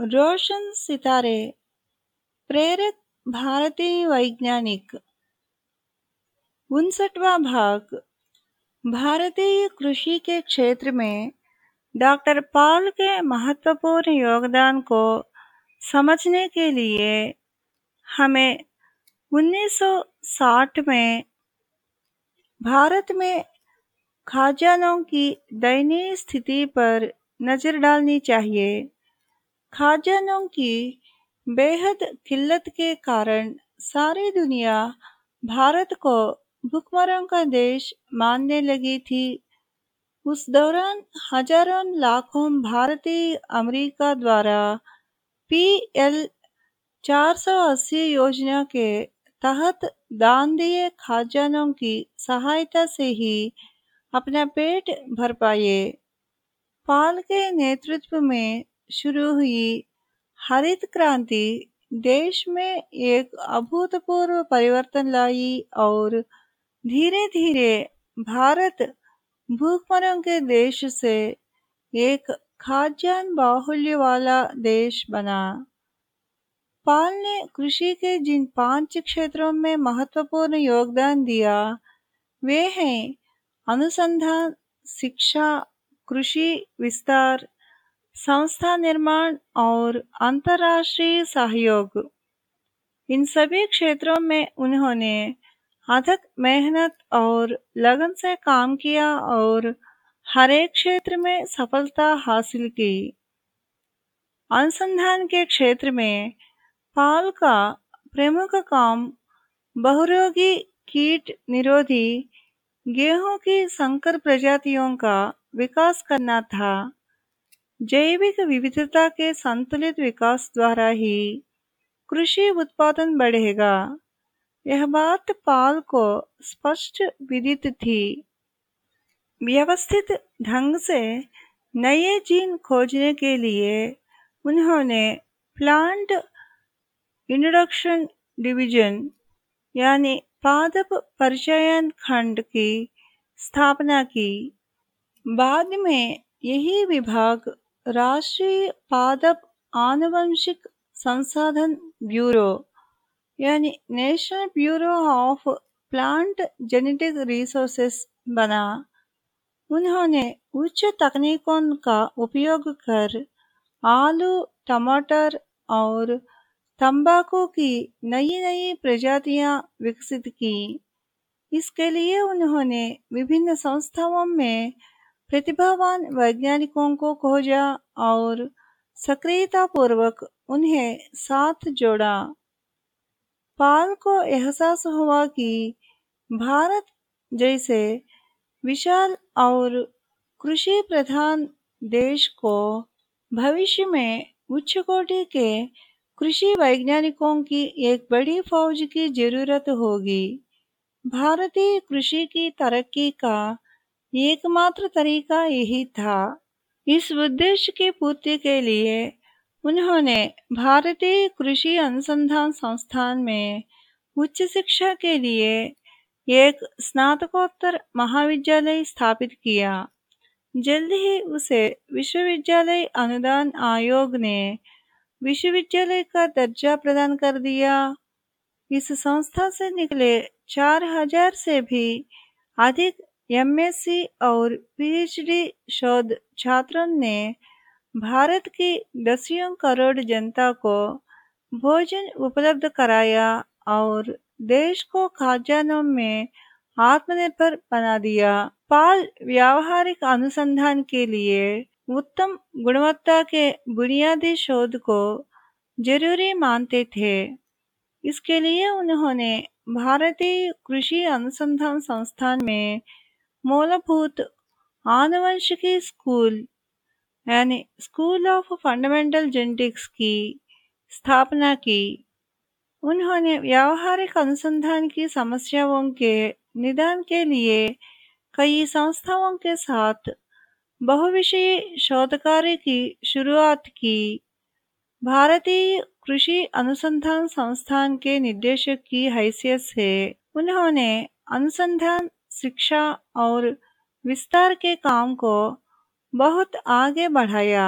रोशन सितारे प्रेरक भारतीय वैज्ञानिक। उनसठवा भाग, भारतीय कृषि के क्षेत्र में डॉक्टर पॉल के महत्वपूर्ण योगदान को समझने के लिए हमें 1960 में भारत में खाद्यान्नों की दयनीय स्थिति पर नज़र डालनी चाहिए। खाद्यान्नों की बेहद किल्लत के कारण सारी दुनिया भारत को भुखमरों का देश मानने लगी थी। उस दौरान हज़ारों लाखों भारतीय अमेरिका द्वारा पी एल 480 योजना के तहत दान दिए खाद्यान्नों की सहायता से ही अपना पेट भर पाए। पाल के नेतृत्व में शुरू हुई। हरित क्रांति देश में एक अभूतपूर्व परिवर्तन लाई और धीरे धीरे भारत भूखमरों के देश से एक खाद्यान्न बाहुल्य वाला देश बना। पाल ने कृषि के जिन पाँच क्षेत्रों में महत्वपूर्ण योगदान दिया, वे हैं अनुसंधान, शिक्षा, कृषि विस्तार संस्था निर्माण और अंतर्राष्ट्रीय सहयोग। इन सभी क्षेत्रों में उन्होंने अथक मेहनत और लगन से काम किया और हर एक क्षेत्र में सफलता हासिल की। अनुसंधान के क्षेत्र में पाल का प्रमुख काम बहुरोगी कीट निरोधी गेहूँ की संकर प्रजातियों का विकास करना था। जैविक विविधता के संतुलित विकास द्वारा ही कृषि उत्पादन बढ़ेगा। यह बात पाल को स्पष्ट विदित थी। व्यवस्थित ढंग से नए जीन खोजने के लिए उन्होंने प्लांट इंट्रोडक्शन डिवीज़न यानी पादप परिचयन खंड की स्थापना की। बाद में यही विभाग राष्ट्रीय पादप आनुवंशिक संसाधन ब्यूरो, यानी National Bureau of Plant Genetic Resources बना। उन्होंने उच्च तकनीकों का उपयोग कर आलू, टमाटर और तंबाकू की नई नई प्रजातियाँ विकसित की। इसके लिए उन्होंने विभिन्न संस्थाओं में प्रतिभावान वैज्ञानिकों को खोजा और सक्रियता पूर्वक उन्हें साथ जोड़ा। पाल को एहसास हुआ कि भारत जैसे विशाल और कृषि प्रधान देश को भविष्य में उच्च कोटि के कृषि वैज्ञानिकों की एक बड़ी फौज की ज़रूरत होगी। भारतीय कृषि की तरक्की का एकमात्र तरीका यही था। इस उद्देश्य की पूर्ति के लिए उन्होंने भारतीय कृषि अनुसंधान संस्थान में उच्च शिक्षा के लिए एक स्नातकोत्तर महाविद्यालय स्थापित किया। जल्द ही उसे विश्वविद्यालय अनुदान आयोग ने विश्वविद्यालय का दर्जा प्रदान कर दिया। इस संस्था से निकले चार हज़ार से भी अधिक एमएससी और पीएचडी शोध छात्रों ने भारत की दसियों करोड़ जनता को भोजन उपलब्ध कराया और देश को खाद्यान्नों में आत्मनिर्भर बना दिया। पाल व्यावहारिक अनुसंधान के लिए उत्तम गुणवत्ता के बुनियादी शोध को ज़रूरी मानते थे। इसके लिए उन्होंने भारतीय कृषि अनुसंधान संस्थान में मूलभूत आनुवंशिकी स्कूल यानी स्कूल ऑफ़ फंडामेंटल जेनेटिक्स की स्थापना की उन्होंने व्यावहारिक अनुसंधान की समस्याओं के निदान के लिए कई संस्थाओं के साथ बहुविषयी शोध कार्य की शुरुआत की भारतीय कृषि अनुसंधान संस्थान के निदेशक की हैसियत से उन्होंने अनुसंधान शिक्षा और विस्तार के काम को बहुत आगे बढ़ाया।